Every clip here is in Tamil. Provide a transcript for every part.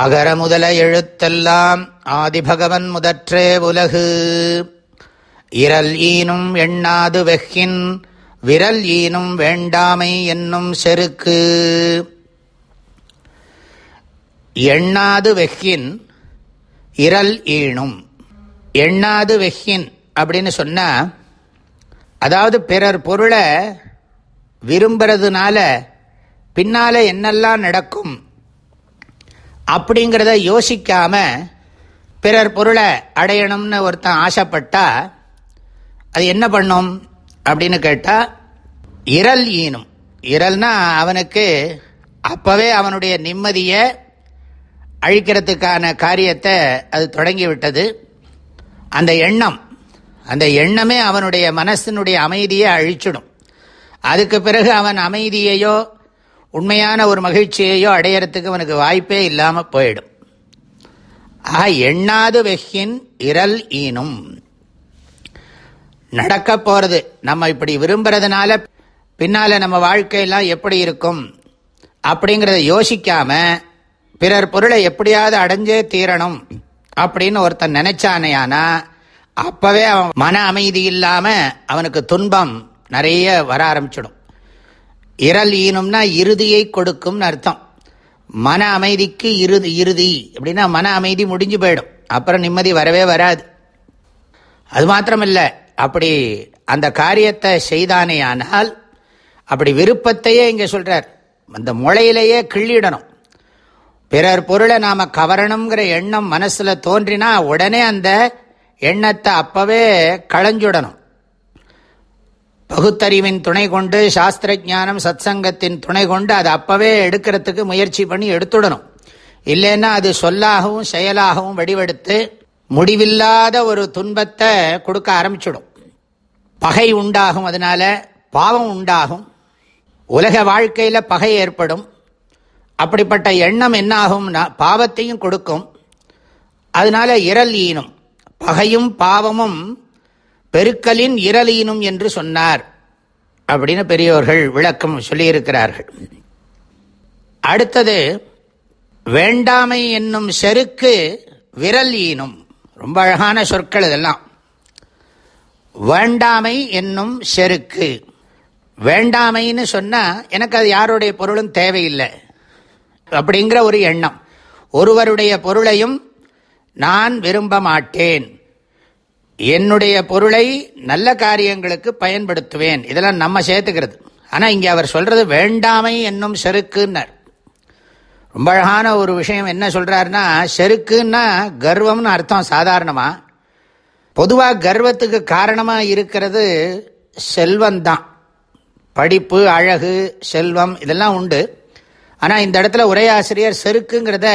அகர முதல எழுத்தெல்லாம் ஆதிபகவன் முதற்றே உலகு. இரல் ஈனும் எண்ணாது வெஹின் விரல் ஈனும் வேண்டாமை என்னும் செருக்கு. எண்ணாது வெஹின் இரல் ஈனும். எண்ணாது வெஹின் அப்படின்னு சொன்னா அதாவது பிறர் பொருளை விரும்புறதுனால பின்னால என்னெல்லாம் நடக்கும்? அப்படிங்கிறத யோசிக்காம பிறர் பொருளை அடையணும்னு ஒருத்தன் ஆசைப்பட்டா அது என்ன பண்ணும் அப்படின்னு கேட்டால் இரல் ஈனும். இரல்னா அவனுக்கு அப்போவே அவனுடைய நிம்மதியை அழிக்கிறதுக்கான காரியத்தை அது தொடங்கிவிட்டது. அந்த எண்ணம் அந்த எண்ணமே அவனுடைய மனசினுடைய அமைதியை அழிச்சிடும். அதுக்கு பிறகு அவன் அமைதியையோ உண்மையான ஒரு மகிழ்ச்சியையோ அடையறதுக்கு அவனுக்கு வாய்ப்பே இல்லாமல் போயிடும். ஆக எண்ணாது வெஹின் இரல் ஈனும். நடக்க போகிறது நம்ம இப்படி விரும்புறதுனால பின்னால் நம்ம வாழ்க்கையெல்லாம் எப்படி இருக்கும்? அப்படிங்கிறத யோசிக்காம பிறர் பொருளை எப்படியாவது அடைஞ்சே தீரணும் அப்படின்னு ஒருத்தன் நினைச்சானையானா அப்பவே அவன் மன அமைதி இல்லாமல் அவனுக்கு துன்பம் நிறைய வர ஆரம்பிச்சிடும். இரல் ஈனும்னா இறுதியை கொடுக்கும்னு அர்த்தம். மன அமைதிக்கு இறுதி இறுதி. அப்படின்னா மன அமைதி முடிஞ்சு போயிடும். அப்புறம் நிம்மதி வரவே வராது. அது மாத்திரமில்லை அப்படி அந்த காரியத்தை செய்தானே ஆனால் அப்படி விருப்பத்தையே இங்கே சொல்கிறார் அந்த முளையிலேயே கிள்ளிடணும். பிறர் பொருளை நாம் கவரணுங்கிற எண்ணம் மனசில் தோன்றினா உடனே அந்த எண்ணத்தை அப்போவே களைஞ்சுடணும். பகுத்தறிவின் துணை கொண்டு சாஸ்திர ஜானம் சத்சங்கத்தின் துணை கொண்டு அதை அப்பவே எடுக்கிறதுக்கு முயற்சி பண்ணி எடுத்துடணும். இல்லைன்னா அது சொல்லாகவும் செயலாகவும் வடிவெடுத்து முடிவில்லாத ஒரு துன்பத்தை கொடுக்க ஆரம்பிச்சிடும். பகை உண்டாகும் அதனால பாவம் உண்டாகும். உலக வாழ்க்கையில் பகை ஏற்படும். அப்படிப்பட்ட எண்ணம் என்ன ஆகும்னா பாவத்தையும் கொடுக்கும். அதனால இரல் ஈனும். பகையும் பாவமும் பெருக்கலின் இரலீனும் என்று சொன்னார். அப்படின்னு பெரியோர்கள் விளக்கம் சொல்லியிருக்கிறார்கள். அடுத்தது வேண்டாமை என்னும் செருக்கு விரல் ஈனும். ரொம்ப அழகான சொற்கள் இதெல்லாம். வேண்டாமை என்னும் செருக்கு. வேண்டாமைன்னு சொன்னால் எனக்கு அது யாருடைய பொருளும் தேவையில்லை. அப்படிங்கிற ஒரு எண்ணம். ஒருவருடைய பொருளையும் நான் விரும்ப மாட்டேன். என்னுடைய பொருளை நல்ல காரியங்களுக்கு பயன்படுத்துவேன். இதெல்லாம் நம்ம சேர்த்துக்கிறது. ஆனால் இங்கே அவர் சொல்கிறது வேண்டாமை என்னும் செருக்குன்னார். ரொம்ப அழகான ஒரு விஷயம் என்ன சொல்கிறாருன்னா செருக்குன்னா கர்வம்னு அர்த்தம் சாதாரணமாக பொதுவாக கர்வத்துக்கு காரணமாக இருக்கிறது செல்வந்தான் படிப்பு அழகு செல்வம் இதெல்லாம் உண்டு. ஆனால் இந்த இடத்துல உரையாசிரியர் செருக்குங்கிறத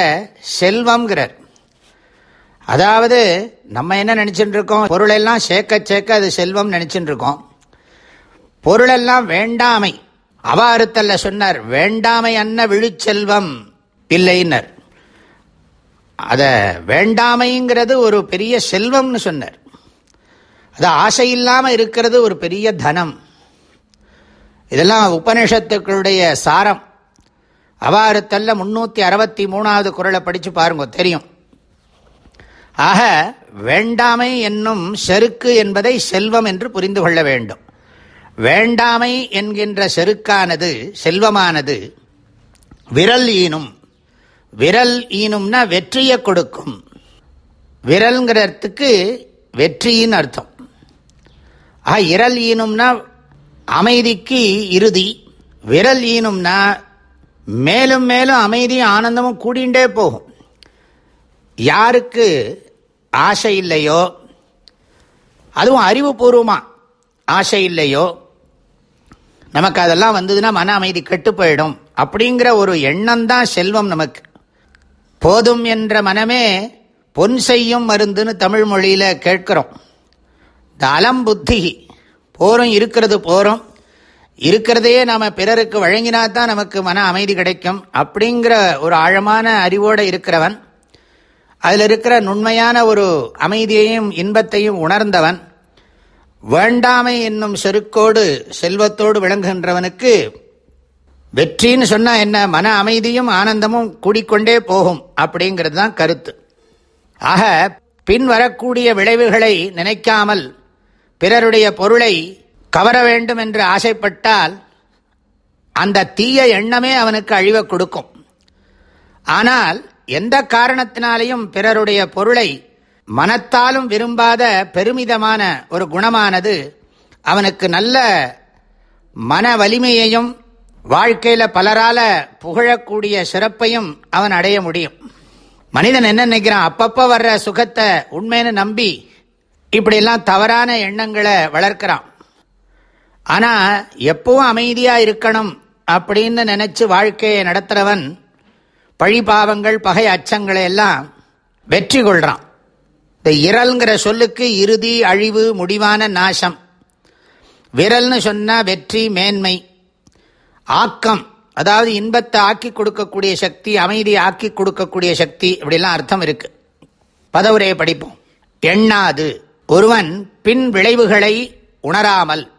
செல்வம்ங்கிறார். அதாவது நம்ம என்ன நினச்சிட்டு இருக்கோம் பொருளெல்லாம் சேர்க்க சேர்க்க அது செல்வம் நினச்சிட்டு இருக்கோம் பொருளெல்லாம் வேண்டாமை. அவாறுத்தல்ல சொன்னார் வேண்டாமை அன்ன விழுச்செல்வம் இல்லைன்னர். அத வேண்டாமைங்கிறது ஒரு பெரிய செல்வம்னு சொன்னார். அது ஆசை இல்லாமல் இருக்கிறது ஒரு பெரிய தனம். இதெல்லாம் உபநிஷத்துக்களுடைய சாரம். அவாறுத்தல்ல முன்னூற்றி அறுபத்தி மூணாவது குரலை படித்து பாருங்க தெரியும். ஆக வேண்டாமை என்னும் செருக்கு என்பதை செல்வம் என்று புரிந்து கொள்ள வேண்டும். வேண்டாமை என்கின்ற செருக்கானது செல்வமானது விரல் ஈனும். விரல் ஈனும்னா வெற்றியை கொடுக்கும். விரல்ங்கிறதுக்கு வெற்றியின் அர்த்தம். ஆ இரல் ஈனும்னா அமைதிக்கு இறுதி. விரல் ஈனும்னா மேலும் மேலும் அமைதியும் ஆனந்தமும் கூடிண்டே போகும். யாருக்கு ஆசை இல்லையோ? அதுவும் அறிவுபூர்வமாக ஆசை இல்லையோ? நமக்கு அதெல்லாம் வந்ததுன்னா மன அமைதி கெட்டு போயிடும். அப்படிங்கிற ஒரு எண்ணம் தான் செல்வம் நமக்கு. போதும் என்ற மனமே பொன் செய்யும் மருந்துன்னு தமிழ் மொழியில் கேட்கிறோம். இந்த அலம் புத்தி. போரும் இருக்கிறது போகிறோம் இருக்கிறதையே நாம் பிறருக்கு வழங்கினா தான் நமக்கு மன அமைதி கிடைக்கும். அப்படிங்கிற ஒரு ஆழமான அறிவோடு இருக்கிறவன் அதில் இருக்கிற நுண்மையான ஒரு அமைதியையும் இன்பத்தையும் உணர்ந்தவன் வேண்டாமை என்னும் செருக்கோடு செல்வத்தோடு விளங்குகின்றவனுக்கு வெற்றின்னு சொன்னால் என்ன? மன அமைதியும் ஆனந்தமும் கூடிக்கொண்டே போகும் அப்படிங்கிறது தான் கருத்து. ஆக பின் வரக்கூடிய விளைவுகளை நினைக்காமல் பிறருடைய பொருளை கவர வேண்டும் என்று ஆசைப்பட்டால் அந்த தீய எண்ணமே அவனுக்கு அழிவை கொடுக்கும். ஆனால் எந்த காரணத்தினாலையும் பிறருடைய பொருளை மனத்தாலும் விரும்பாத பெருமிதமான ஒரு குணமானது அவனுக்கு நல்ல மன வலிமையையும் வாழ்க்கையில் பலரால புகழக்கூடிய சிறப்பையும் அவன் அடைய முடியும். மனிதன் என்ன நினைக்கிறான்? அப்பப்போ வர்ற சுகத்தை உண்மைன்னு நம்பி இப்படியெல்லாம் தவறான எண்ணங்களை வளர்க்கிறான். ஆனால் எப்பவும் அமைதியாக இருக்கணும் அப்படின்னு நினச்சி வாழ்க்கையை நடத்துகிறவன் பழி பாவங்கள் பகை அச்சங்களை எல்லாம் வெற்றி கொள்றான். இந்த இரல்ங்கிற சொல்லுக்கு இறுதி அழிவு முடிவான நாசம். விரல்னு சொன்னால் வெற்றி மேன்மை. ஆக்கம் அதாவது இன்பத்தை ஆக்கி கொடுக்கக்கூடிய சக்தி அமைதி ஆக்கி கொடுக்கக்கூடிய சக்தி இப்படிலாம் அர்த்தம் இருக்கு. பதவுரையை படிப்போம். எண்ணாது. ஒருவன் பின் விளைவுகளை உணராமல்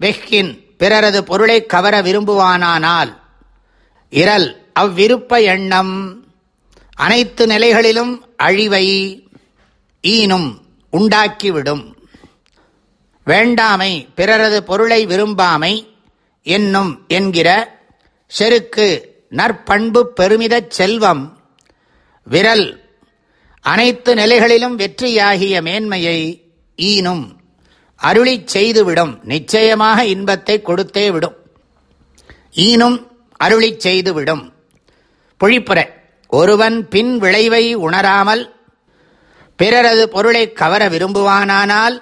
வெஹ்கின் பிறரது பொருளை கவர விரும்புவானானால் இரல் அவ்விருப்ப எண்ணம் அனைத்து நிலைகளிலும் அழிவை ஈனும் உண்டாக்கிவிடும். வேண்டாமை பிறரது பொருளை விரும்பாமை என்னும் என்கிற செருக்கு நற்பண்பு பெருமிதச் செல்வம். விரல் அனைத்து நிலைகளிலும் வெற்றியாகிய மேன்மையை ஈனும் அருளி செய்துவிடும். நிச்சயமாக இன்பத்தை கொடுத்தே விடும். ஈனும் அருளி செய்துவிடும். பொழிப்புற ஒருவன் பின் விளைவை உணராமல் பிறரது பொருளை கவர விரும்புவானானால்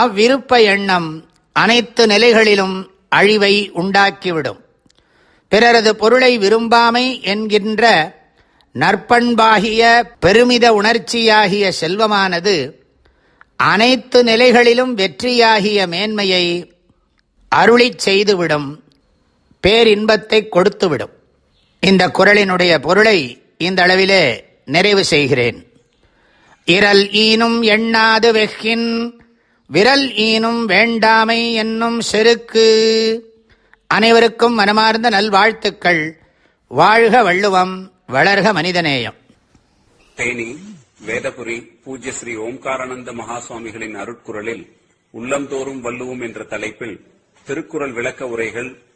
அவ்விருப்ப எண்ணம் அனைத்து நிலைகளிலும் அழிவை உண்டாக்கிவிடும். பிறரது பொருளை விரும்பாமை என்கின்ற நற்பண்பாகிய பெருமித உணர்ச்சியாகிய செல்வமானது அனைத்து நிலைகளிலும் வெற்றியாகிய மேன்மையை அருளிச் செய்துவிடும் பேரின்பத்தை கொடுத்துவிடும். இந்த குரலினுடைய பொருளை இந்த அளவிலே நிறைவு செய்கிறேன். இரல் ஈனும் எண்ணாது வெஹ்கின் விரல் ஈனும் வேண்டாமை என்னும் செருக்கு. அனைவருக்கும் மனமார்ந்த நல்வாழ்த்துக்கள். வாழ்க வள்ளுவம் வளர்க மனிதநேயம். தேனி வேதபுரி பூஜ்ய ஸ்ரீ ஓம்காரானந்த மகாசுவாமிகளின் அருட்குரலில் உள்ளந்தோறும் வள்ளுவோம் என்ற தலைப்பில் திருக்குறள் விளக்க உரைகள்